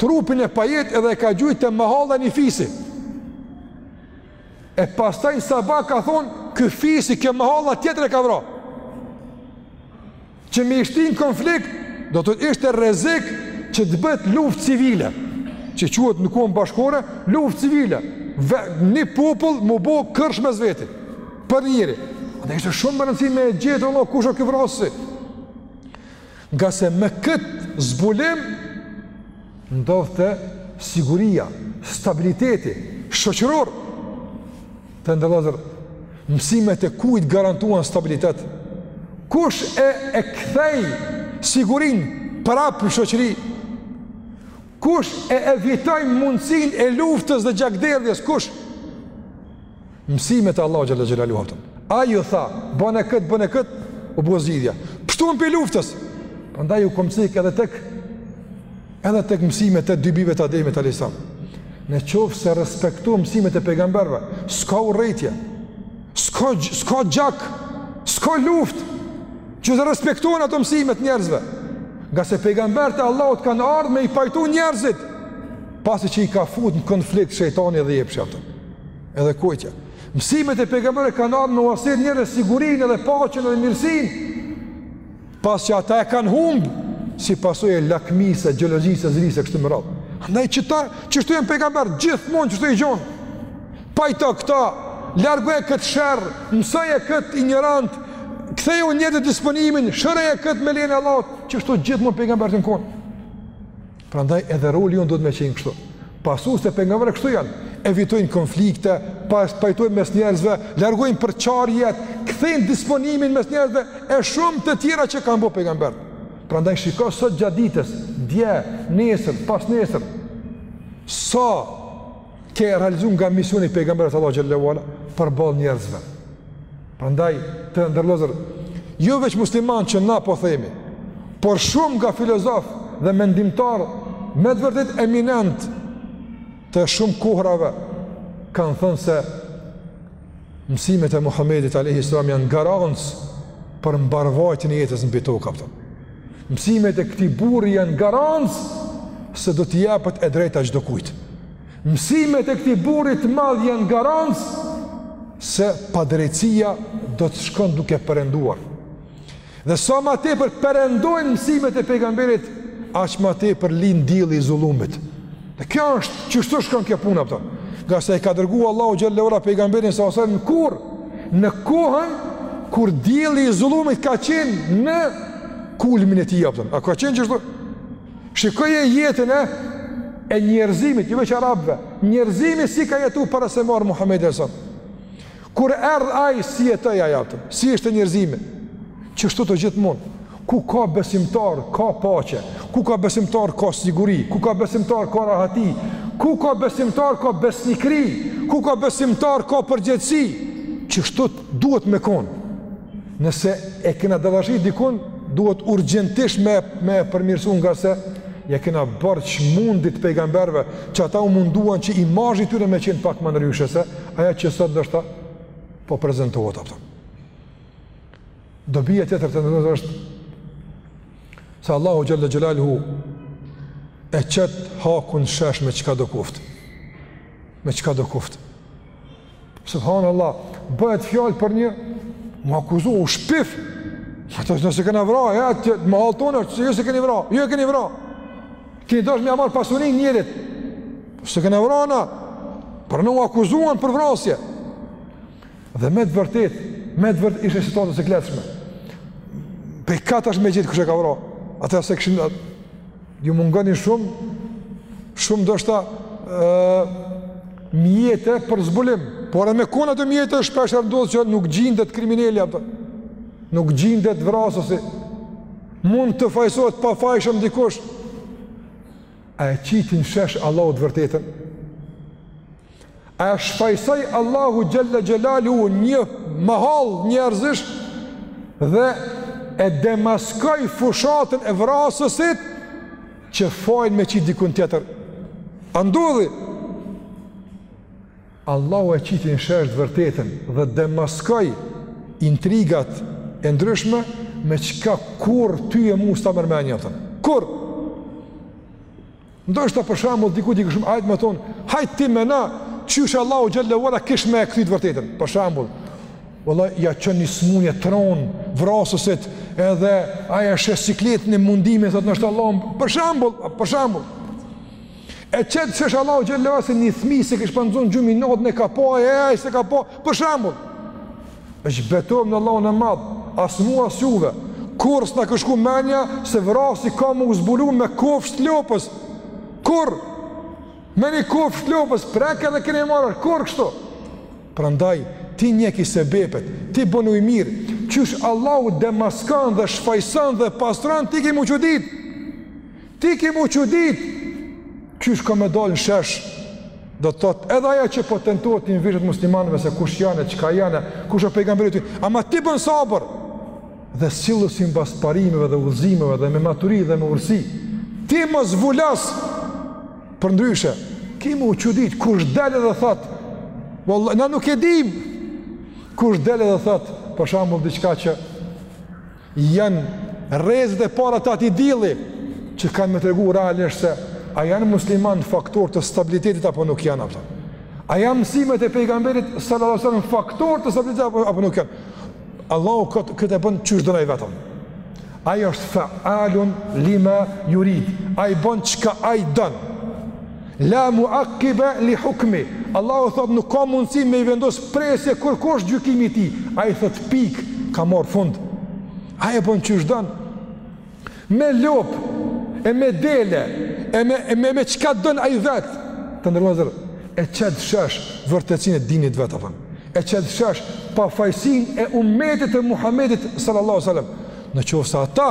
trupin e pajetë edhe e ka gjujt te mahalla e një fisi. E pastaj në sabah ka thonë ky fisi, kjo mahalla tjetër e ka vra. Që me i shti në konflikt, do të ishte rrezik që të bëhet luftë civile, që quhet në kohën bashkëkohore, luftë civile, Ve, një popull m'u bo kërsh mes veti, përnjëheri. Dhe ishte shumë me rëndësi me e gjetë, ono, kush o ky vrasësi. Ngase me këtë zbulim, ndodhte siguria, stabiliteti shoqëror, Të nderuar vllazër, mësimet e kujt garantuan stabilitet? Kush e kthej sigurinë prap në shoqëri? Kush e evitoi mundësinë e luftës dhe gjakderdhjes? Kush? Mësimet e Allahut xhele xhelaluhu, a kupton. Ai u tha, bone këtë, bone këtë, u bo zgjidhja. Pshtun prej luftës. Prandaj u kom cek edhe tek Edhe tek mësimet e dy bijve të Ademit alejhi selam. Në qoftë se respektohen mësimet e pejgamberëve, s'ka urrejtje. S'ka s'ka gjak, s'ka luftë. Qoftë se respektohen ato mësimet njerëzve. Ngase pejgamberët e Allahut kanë ardhë me i pajtu njerëzit, pasi që i ka fut në konflikt shejtani dhe epshi. Edhe kojtja. Mësimet e pejgamberëve kanë ardhë me ua sjellë njerëzve sigurinë edhe paqen edhe mirësinë. Pas që ata e kanë humb si pasojë e lakmisë, e xhelozisë, e zilisë e kështu me radhë. Andaj qëta, qështu janë pejgamberët, gjithmonë qështu i gjon. Pajto këta, largoje këtë sherr, mësoje këtë injorant, ktheju njerëzve disponimin, shëroje këtë me lejen e Allahut, qështu gjithmonë pejgamberët jan konë. Prandaj edhe roli jonë duhet me qenë kështu. Pasuesit e pejgamberëve kështu janë, evitojnë konflikte, pas, pajtojnë mes njerëzve, largojnë përçarjet, kthejnë disponimin mes njerëzve, e shumë të tjera që kanë bo pejgamberët. Prandaj shiko sot gjatë ditës, dje, nesër, pasnesër, sa ke realizu nga misioni i pejgamberëve të Allahut xhele ve ala, përballë njerëzve. Prandaj, të nderuar vllazër, jo veç muslimanët që na po themi, por shumë nga filozofë dhe mendimtarë me të vërtetë eminentë të shumë kohërave kanë thënë se mësimet e Muhammedit alejhi selam janë garancë për mbarëvajtjen e jetës mbi tokë, a kupton. Mësimet e këtij burri janë garancë se do t'i jepet e drejta çdokujt. Mësimet e këtij burri të madh janë garancë se padrejtësia do të shkon duke perënduar. Dhe sa më tepër perëndojnë mësimet e pejgamberit, aq më tepër lind dielli i zullumit. Dhe kjo është qështu shkon kjo puna, a kupton. Ngase e ka dërgu Allahu xhele ve ala pejgamberin salallahu alejhi ve selem kur, në kohën kur dielli i zullumit ka qenë në kulmin e tij, a kupton. A ka qenë qështu? Shikoje jetën e e njerëzimit, jo veç arabëve. Njerëzimi si ka jetu para se m'ardh Muhamedi alejhi selam. Kur erdh ai si jetoi ai atë? Si ishte njerëzimi? Qashtu të gjithmonë. Ku ka besimtar, ka paqe. Ku ka besimtar, ka siguri. Ku ka besimtar, ka rahati. Ku ka besimtar, ka besnikëri. Ku ka besimtar, ka përgjegjësi. Qashtu Duhet me kon. Nëse e kena dallazhi dikun, duhet urgjentisht me e përmirësu ngase ja kena borxh mundit të pejgamberëve, që ata u munduan që imazhi i tyre me qenë pak më ndryshe se ajo që sot ndoshta po prezentohet apo. Dobia tjetër të nderuar është se Allahu xhele xhelaluhu e qet hakun n'shesh me çkado koftë. Me çkado koftë. Subhanallah, bëhet fjallë për një, u akuzu, u shpif, më të është na s'e kena vra, e, të, mahallë tonë është, që ju s'e keni vra, ju e keni vra, keni dasht me ja marrë pasuninë njerit, s'e kena vra na, pra u akuzuan për vrasje, dhe me të vërtit, me të vërtit ishte situatë sikletshme, pej kah tash me gjetë kush e ka vra, atë e s'e kishin, Ju mungonin shumë, shumë ndoshta mjete për zbulim, por edhe me kon ato mjete shpeshherë ndodh që nuk gjindet krimineli, apo nuk gjindet vrasësi, mund të fajësohet pafajshëm dikush, a e qiti n'shesh Allahu të vërtetën? A e shfajësoi Allahu xhele xhelaluhu një mahallë njerëzish dhe e demaskoi fushatën e vrasësit që fajin me qitë dikun tjetër. A ndodhi? Allahu e qiti në shesh të vërtetën dhe demaskoi intrigat e ndryshme me çka kurrë ty e mu s'ta merr menja. Kurrë. Ndoshta për shembull dikujt i kishim mujt me thon, hajt ti meno, qysh Allahu xhele ve ala kish me e qit të vërtetën. Për shembull, valla ja çon një smunje t'ron vrasësit edhe ai është siklet në mundime thot ndoshta Allahu për shembull, për shembull. E qet n'shesh Allahu xhele ve ala se një fëmijë s'e kish pas zon gjumi natën e ka pa ai s'e ka pa për shembull. Veç betohem në Allahun e madh, as mua as juve. Kurrë s'na kish shku menja se vrasi ka me u zbulu me kofshë të lopës. Kurrë! Me një kofshë të lopës, preke dhe kene marrë, kurrë kështu. Prandaj, ti njeki sebepet, ti bënu i mirë, qysh Allahu demaskon dhe shfajson dhe pastron, ti ki m'u çuditë. Ti ki me u çudit, qysh ka me dalë në shesh, do të thotë edhe ajo që po tentohet t'i mvishet muslimanëve se kush janë, çka janë, kush o pejgamberi ty, ama ti bën sabër, dhe sillu simbas parimeve dhe udhëzimeve dhe me maturi dhe me urtësi, ti më zvulas, përndryshe, ki me u çudit, kush del edhe thotë, valla, na nuk e dim, kush del edhe thotë, për shembull diçka që, Janë rrezet e para të atij dielli që kanë me tregu realisht se a janë musliman faktor të stabilitetit apo nuk janë, a kupton. A janë mësimet e pejgamberit sallallahu alajhi wasallam faktor të stabilitetit apo, apo nuk janë. Allahu këtë këtë e bën qysh don ai vetëm. Ai është faalun lima yurid. Ai bën çka ai don. La mu'aqqibe li hukmi, Allahu thotë nuk ka mundësi me i vendos presje kurkush gjykimit të tij. Ai thotë pik, ka marr fund. Ai e bën qysh don. Me lop e me dele e me e me, me çka don ai vet. Të nderuar vëllezër e qet në shesh vërtetësinë e dinit vet, a kupton. E qet në shesh pafajësinë e umetit të Muhamedit sallallahu alaihi wasallam. Në qoftë se ata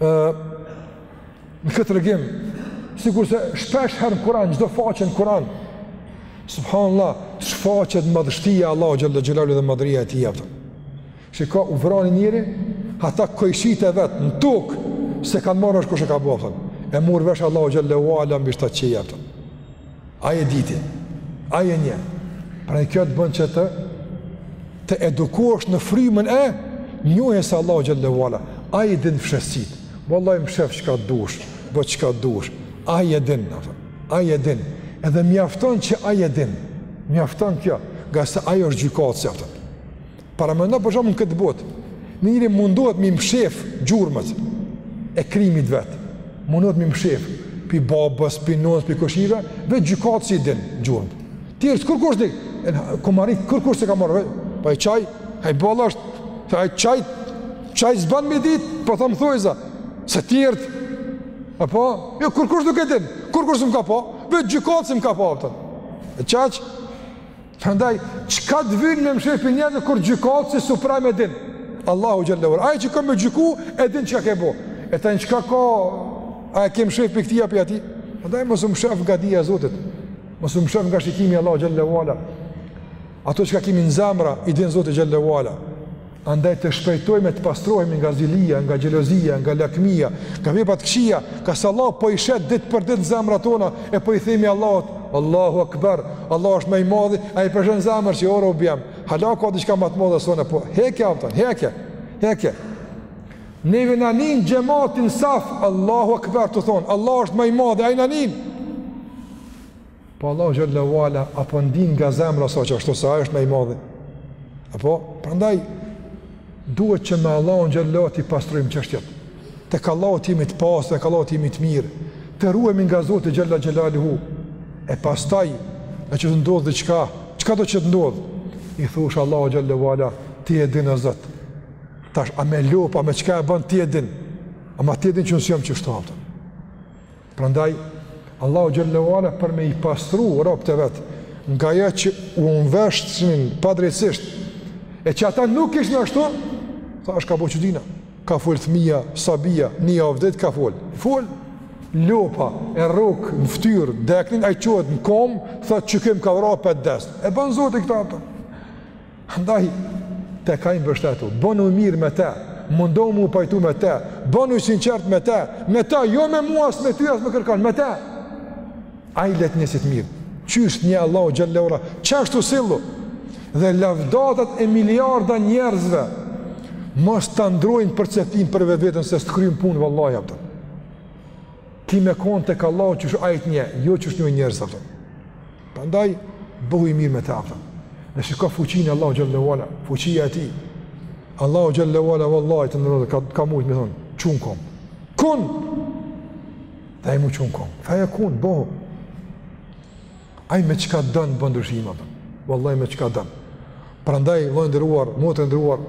ë në këtë tregim sikurse shpesh herë në Kur'an çdo faqe në Kur'an subhanallah të shfaqet madhështia e Allahut xhel-le xhelaluhu dhe madhëria e tij, a kupton. Shiko u vrani njëri, ata kojshit e vet në tokë s'e kanë marrë vesh kush e ka bo, a kupton. E mor vesh Allahu xhel-le ue ala mbi shtatë qiej, a kupton. Ai e diti. Ai e njeh. Prandaj kjo të bënë që të të edukohesh në frymën e njohjes së Allahut xhel-le ue ala. Ai i din fshehtësitë. Vallahi, mshef çka të dush, bo çka të dush. Ai e din, a kupton. Ai e din. Edhe mjafton që ai e din. Mjafton kjo. Ngase ai është gjykatësi, a kupton. Paramendo për shembull në këtë botë, njeri mundohet me i mshef gjurmët e krimit vet, mundohet me i mshef pi babës, pi nënës, pi kojshive, veç gjykatësi i din gjurmët. Tjerët kurkush të komarit, kurkush s'e ka marrë, po ai qaj, ai boll është, ai qaj, qaj s'ban me ditë, pa po thom thuaja, se tjertë, apo jo, kurkush nuk e din, kurkush s'më ka pa, veç gjykatësi më ka pa, e qaq, Prandaj çka të vyn me mshef pi njerëzve kur gjykatësi suprem e din. Allahu xhel-le ue ala. Ai që ka me gjyku e din çka ke bë. E tani çka ka a e ke mshef pi këtij apo pi atij? Prandaj mos u mshef nga dija e Zotit. Mos u mshef nga shikimi i Allahut xhel-le ue ala. Ato çka kemi në zemra i din Zoti xhel-le ue ala. Andaj të shpejtojmë e të pastrohemi nga zilia, nga xhelozia, nga lakmia, nga veprat e këqija, ngase Allahu po i sheh ditë për ditë zemrat tona, e po i themi Allahut, Allahu Akbar, Allah është ma i madhi, ai po sheh n'zemër që o robi jem, hala ka diçka ma t'madhe se unë, po heke apton, heke, heke. Neve na nin xhemati n'saf, Allahu Akbar tu thonë, Allah është ma i madhi, ai na nin. Po Allahu xhelle ue ala a po ndin nga zemra sa që ashtu se ai është më i madhi. Apo prandaj duhet që me Allahun xhelle t'i pastrojmë çështjet. Tek Allahu t'jemi të pastër, tek Allahu t'jemi të mirë. Të ruhemi nga Zoti xhelle xhelaluhu. E pastaj që t'ndodh diçka, çkado që të ndodh, i thush Allahut xhelle ue ala ti e din o Zot. Tash a me lopë a me çka e bën ti e din, ama ti e din që unë s'jam qashtu Prandaj, Allahu xhelle ue ala për me i pastru robët e vet nga ajo që u mveshnin padrejtisht e që ata nuk ishin ashtu, thash, ka bo çudina, ka fol fëmia, sabia, një javë ditë ka fol. Fol lopa e rrok në fytyrë t'deknin, ai çohet në kom, thotë qiky m'ka vra, prap des. E bën zoti këta, apton. Andaj, tek Ai mbështetu, bënu i mirë me Të, mundohu me u pajtu me Të, bënu i sinqert me Të, me Të, jo me mua, as me ty, as me kërkan, me Të. Ai le t'njeh si t'mirë. Qysh t'njeh Allahu xhelle ue ala, qashtu sillu, dhe lavdatat e miliarda njerëzve, mos ta ndrojnë perceptimin për veten se s'të kryn punë, vallahi, apton. Ti me konë tek Allahu qysh ai t'njeh, jo qysh t'njohin njerëz, apton. Prandaj bëhu i mirë me të, apton. Në shiko fuqinë e Allahut xhelle ue ala, fuqia e tij. Allahu xhelle ue ala wallahi të ndrohet ka ka mujt me thon, çu n'kom. Kun. Dhe ai m'u çu n'kom. Fe jekun bëhu. Ai me çka don bën ndryshim atë. Wallahi me çka don. Prandaj vëlla i nderuar, motër e nderuar,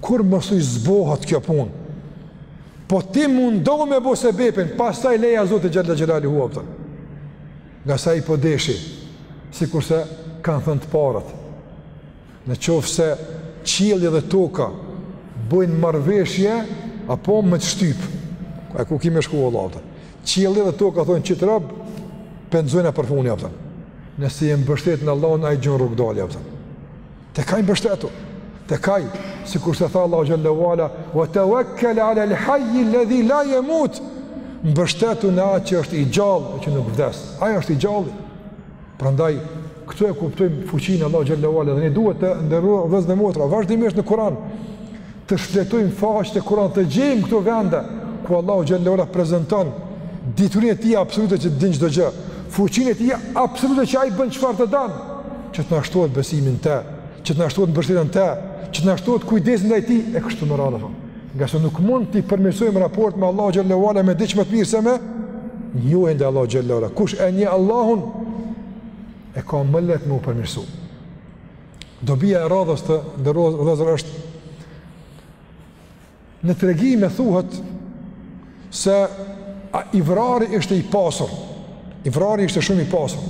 kurrë mos thuj s'bohet kjo punë. Po ti mundohu me bo sebepin, pastaj leja Zotit xhelle xhelaluhu, apton. Ngase ai po deshi, sikurse kanë thënë të parët, në qoftë se qielli dhe toka bëjnë marrëveshje, apo me të shtyp, e ku ki me shku o vlla, apton. Qielli dhe toka thonë qit rob po e nxojmë përfuni, apton. Nëse je mbështet në Allahun, ai gjon rrugëdalje, apton. Tek ai mbështetu, tek ai, sikurse tha Allahu xhelle ue ala, wa tewekkel alel hajji ledhi la jemut, mbështetu në atë që është i gjallë e që nuk vdes. Ai është i gjallë. Prandaj, këtu e kuptojmë fuqinë e Allahut xhelle ue ala, dhe ne duhet të nderuar vllezën e motra, vazhdimisht në Kur'an, të shfletojmë faqet e Kuranit, të gjejmë këto vende ku Allahu xhallahu ala prezanton diturinë e tij absolute që din çdo gjë, fuqinë e tij absolute që ai bën çfarë të don, që të na shtohet besimi n'te, që të na shtohet mbështetja n'te, që të na shtohet kujdesi ndaj tij e kështu me radhë. Ngase nuk mund t'i përmirësojmë raportet me Allahu xhallahu ala me diç më të mirë se me njohje ndaj Allahu xhallahu ala. Kush e njeh Allahun e ka më lehtë me u përmirësu. Dobia e radhës të nderuar vllezër është në tregime thuhet se a, i vrari ishte i pasur, i vrari ishte shumë i pasur,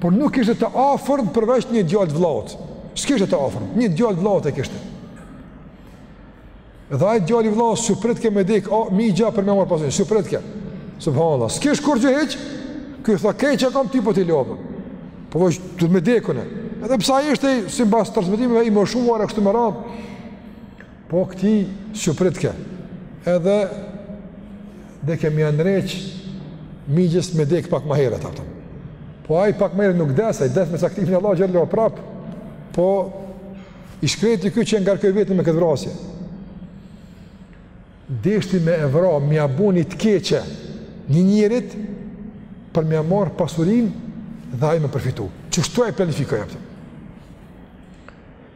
por nuk kishte të afërm përveç një djalë të vllaut, s'kishte të afërm, një djalë të vllaut e kishte. Dhe ai djali i vllaut s'u pritke me dekë migja për me marr pasurinë, s'u pritke. Subhanallahu. S'kish kurgjë hiç. Ky tha keq e kam ti po ti lopë. Po vyn të më dekun. Edhe pse ai ishte sipas transmetimeve i moshuar kështu me radhë. Po këtij s'u pritke. Edhe deshke me ia ndreq migjës me dekë pak ma herët ato. Po ai pak ma herët nuk des ai, des me caktimin e Allahu xhallahu ala prapë, po I shkreti ky që e ngarkoi veten me këtë vrasje. Deshti me e vra, me ja bo ni të keqe një njerit për me ja marrë pasurinë dhe ai me me përfitu. Qështu e planifikoi, apëtë.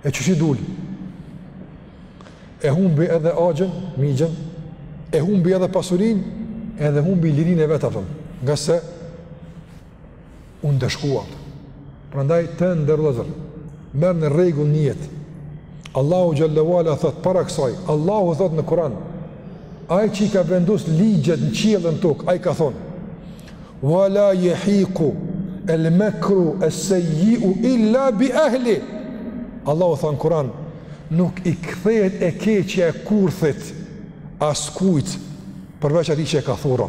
E qysh i duli. E humbi edhe agjën, migjën, e humbi edhe pasurinë, edhe humbi lirinë e vet, apëtë. Ngase u ndëshkua. Prandaj të nderuar vllezër, merrne rregull n'jetë. Allahu Gjallewala thot para kësaj, Allahu thot në Kuran, ai që i ka vendus ligjet në qiell e n'tokë, ai ka thonë, Vala jehiku, el mekru, el sejiu, illa bi ehli. Allahu thot në Kuran, nuk i kthehet e keqja e kurthit, askujt, përveç atij që e ka thurr,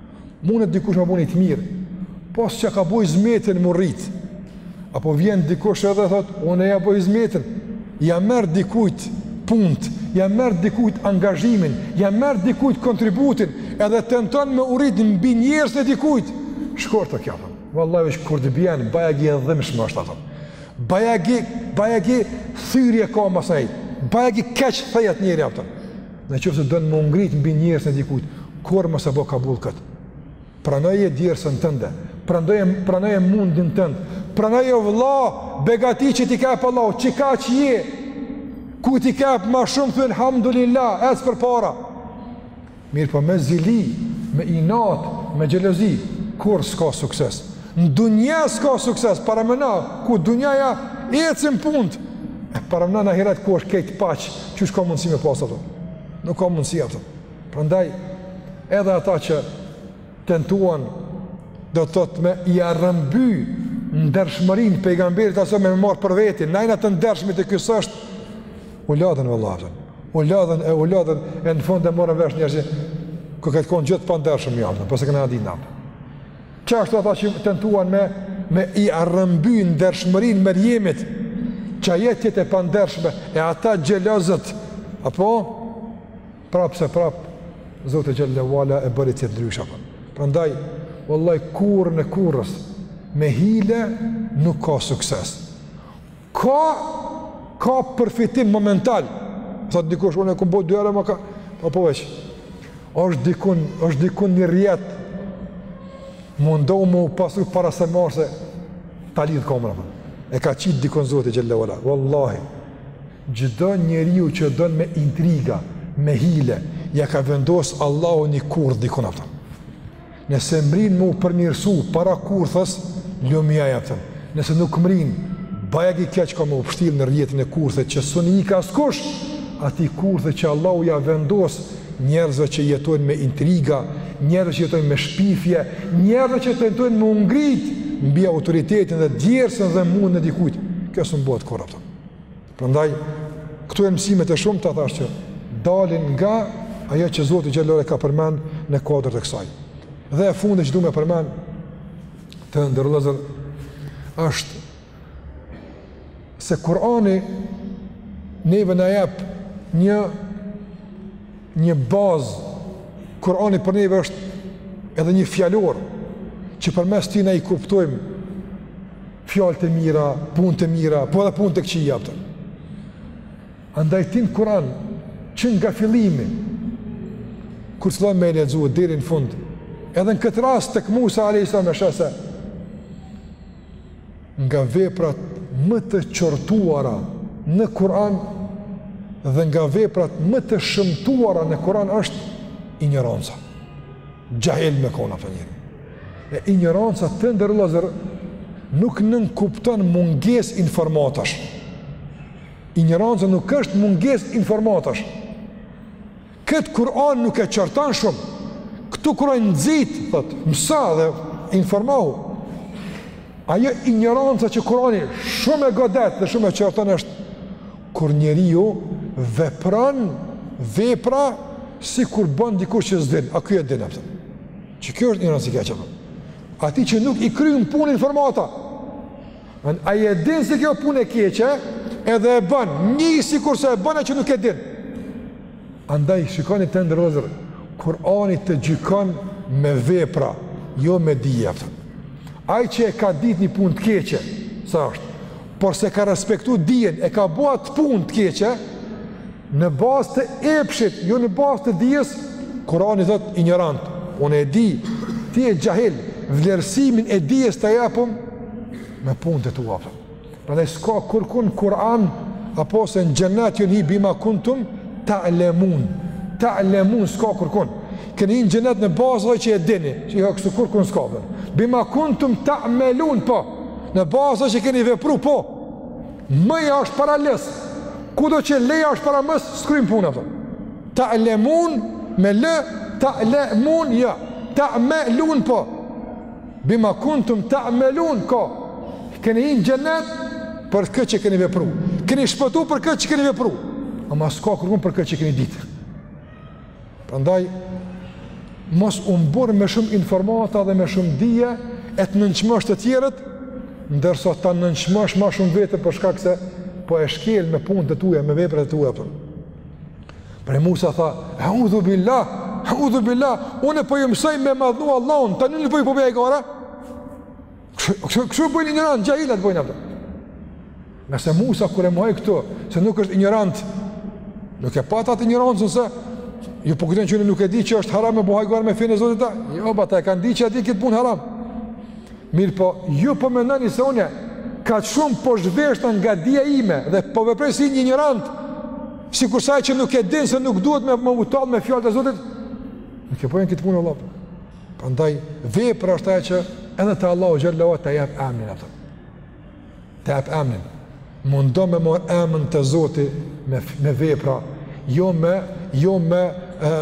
Mundet dikush me bo ni të mirë, pasi që i ka bo hyzmetin me u rritë, apo vjen dikush edhe thot, unë ja boj hyzmetin, ja merr dikujt punt, ja merr dikujt angazhimin, ja merr dikujt kontributin, edhe tenton me u rrit mbi djersën e dikujt, shkurt kjo, thot, vallahi është kur të bjen, bajagi e dhimshme është, thot, bajagi, bajagi thyrje ka masnaj, bajagi keq thehet njeri, thot, Në qoftë se don me u ngrit mbi djersën e dikujt, kurrë mos e bë kabull kët. Pranoje djersën tënde, pranoje pranoje mundin tënd, pranoje vëlla begatitë që t'i ka pa Allahu, qi kaq je. Kur t'i ke ma shumë thuj alhamdulillah, ec përpara. Mirëpo me zili, me inat, me xhelozi, kurrë s'ka sukses. Në dunja s'ka sukses, parameno, ku dunjaja ecin punët, e parameno në ahiret ku është krejt paq, qysh ka mundësi me pasë, a kupton? Nuk ka mundësi, a kupton. Prandaj, edhe ata që tentuan, do të thotë me ia rrëmby ndershmërinë pejgamberit a.s. me e marrë për vetin, na jena të ndershmit e ky s'është, u lodhën vëlla, a kupton, u lodhën e u lodhën, e në fund e morën vesh njerëzit, që këta konë qenë të pandershëm, ja, përse këna adin në Qashtu ata që tentuan me, me ia rrëmby ndershmërinë Merjemit, që ajo të jetë e pandershme, e ata xhelozët, apo, prapë se prapë, Zoti xhelle ve ala e bëri krejt ndryshe. Prandaj, vëlla, kurrën e kurrës, me hile nuk ka sukses. Ka, ka përfitim momental, thotë dikush, unë e kom bo dhe më ka, po po veç, është dikun, është dikun një rrjetë, mundohu me u pastru para se marse, ta lidhë kamera, po. e ka qitë dikun Zoti xhelle ve ala, vallahi, çdo njeriu që don me intriga, me hile, ia ka vendosë Allahu një kurth dikun, a kupton. Nëse mrrin me u përmirësu para kurthit, lum ai, a kupton. Nëse nuk mrrin, bajagi keq ka me u pështjellë në rrjetën e kurthit që s'un i ik askush, atij kurthit që Allahu ia vendos njerëzve që jetojnë me intriga, njerëzve që jetojnë me shpifje, njerëzve që tentojnë me u ngrit mbi autoritetin dhe djersën dhe mundin e dikujt. Kjo s'mun bëhet kurrë, a kupton. Prandaj këto janë mësimet e shumta tash që dalin nga ajo që Zoti xhelle ve ala e ka përmend në kuadër të kësaj. Dhe e fundit që du me përmend të nderuar vëllezër është se Kurani neve na jep një Një bazë, Kurani për neve është edhe një fjalor, që përmes tij na i kuptojmë fjalët e mira, punët e mira, po edhe punët e këqija, a kupton. Andaj ti në Kuran, që nga fillimi, kur fillon me e lexu e deri në fund, edhe në këtë rast tek Musa a.s. e sheh se, nga veprat më të qortuara në Kur'an dhe nga veprat më të shëmtuara në Kur'an është injoranca. Xhahil me konë njeri. E injoranca të nderuar vëllezër nuk nënkupton mungesë informatash. Injoranca nuk është mungesë informatash. Këtë Kur'ani nuk e qorton shumë. Këtu Kur'ani nxit, thot, mëso dhe informohu. Ajo injoranca që Kur'ani shumë e godet dhe shumë e qorton është kur njeriu vepron vepra sikur bën dikush që s'din, a ky e din, a kupton. Që kjo është injorancë që qorton. Atij që nuk i kryn punë informata, A ai e din se kjo punë e keqe, edhe e bën, njëjtë sikurse e bën ai që nuk e din. Andaj, shikoni të nderuar vëllezër, Kurani të gjykon me vepra, jo me dije. Ai që e ka dit një punë të keqe se është, por s'e ka respektu dijen, e ka bo atë punë të keqe, Në bazë të epshit, jo në bazë të dijes, Kurani thot injorant, unë e di, ti je xhahil, vlerësimin e dijes ta japim me punët e tua. Prandaj s'ka kurkun n'Kur'an apo se në xhenet ju hini bima kuntum ta'lemun. Ta'lemun s'ka kurkun. Keni hi në xhenet në bazë që e dini, që jo kështu kurkun s'ka. Bima kuntum ta'melun po. Në bazë që keni vepru po. Mëja është para lës. Kudo që leja është para mës, skrymë puna të. Ta'lemun me lë, ta'lemun jo. Ta'melun po. Bima kuntum ta'melun po. Keni hi në xhenet për këtë që keni vepru. Keni shpëtu për këtë që keni vepru. Ama s'ka kurkun për këtë që keni ditë. Prandaj, mos u mburr me shumë informata dhe me shumë dije, e t'i nënçmosh të tjerët, ndërsa ta nënçmosh ma shumë veten për shkak se po e shkel me punët e tuja, me veprat e tuja. Për. Pra Musa tha, audhu billah, audhu billah, unë po ju mësoj me madhnu Allahun, tash unë po ju po bëj hajgare? Kështu kështu bëjnë injorantët, xhahilat bëjnë ato. Ngase Musa kur e mohoi këtu, se nuk është injorant. Nuk e pat atë injorancën se ju po kujtoni që nuk e di që është haram me bo hajgare me fenë e Zotit? Jo, be ata e kanë dit që e di këtë punë haram. Mirëpo, ju po mendoni se unë, ka shumë po zhveshem nga dija ime dhe po veproj si një injorant, sikurse ai që nuk e din se nuk duhet me u tall me fjalë të Zotit, nuk e boj këtë punë e lopë. Prandaj vepra është ajo që edhe te Allahu xhel-le ve ala ta jep emnin, a kupton. Ta jep emnin. Mundohu me marr emën te Zoti me vepra, jo me jo me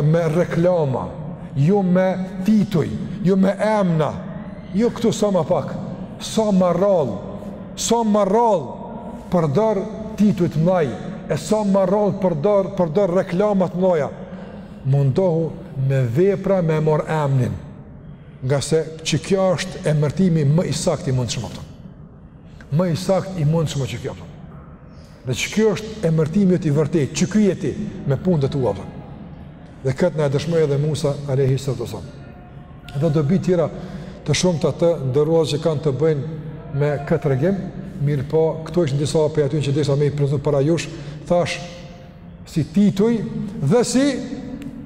me reklama, jo me tituj, jo me emna. Jo këtu sa ma pak, sa ma rrallë, sa ma rrallë përdor tituj të mdhaj, e sa ma rrallë përdor përdor reklama të mdhaja. Mundohu me vepra me e marr emnin, ngase që kjo është emërtimi më i saktë i mundshëm apo. Më i saktë i mundshëm që kjo. Dhe që kjo është emërtimi yt i vërtetë, që ky je ti me punët e tua. Dhe këtë na e dëshmoi edhe Musa alayhi salatu Dhe dobi tjera të shumta të nderuar që kanë të bëjnë me këtë tregim, mirëpo këto ishin disa prej atyre që deshta me i prezantu para jush, thash si tituj dhe si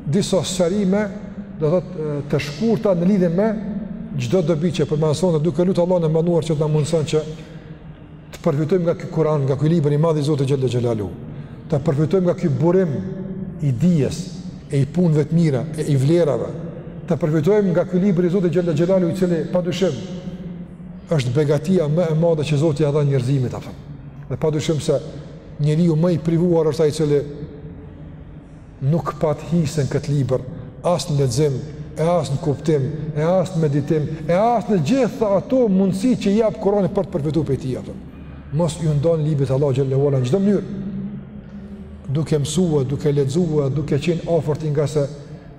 disa sqarime do të thotë të shkurta në lidhje me çdo dobi që përmendëm duke lutur Allahun e madhëruar që të na mundëson që të përfitojmë nga ky Kur'an, nga ky libër i madh i Zotit xhelle xhelaluhu. Të përfitojmë nga ky burim i dijes e i punëve të mira e i vlerave. Të përfitojmë nga ky libër i Zotit xhelle xhelaluhu i cili padyshim është begatia më e madhe që Zoti ia ka dhanë njerëzimit atë. Dhe padyshim se Njeriu më i privuar është ai i cili nuk patë hise në këtë libër, as në lexim, e as në kuptim, e as në meditim, e as në gjithë ato mundësi që jep Kurani për të përfituar prej tij atë. Mos ju ndani librit Allahut xhelle ue ala në çdo mënyrë. Duke mësuar, duke lexuar, duke qenë afër tij ngase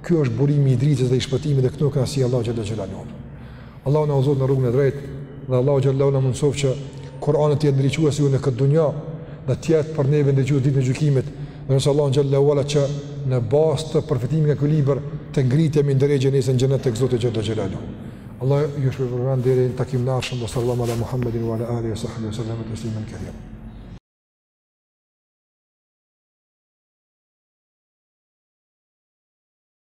ky është burimi i dritës dhe i shpëtimit dhe te kënaqësia e Allahut xhelle ue ala. Allahu na udhëzoftë në rrugën e drejtë dhe Allahu xhelle ue ala na mundësoftë që Kur'ani të jetë ndriçuesi ynë në këtë dunja dhe të jetë për neve ndriçues ditën e gjykimit. Dhe lusim Allahun xhelle ue ala që në bazë të përfitimit nga ky libër të ngritemi në deregjet në xhenetet e Zotit xhelle xhelaluhu. Allah ju shpërbleftë deri në takimin e ardhshëm, wa sallallahu ala Muhammedin wa ala alihi wa sahbihi wa sallam taslimen kethira.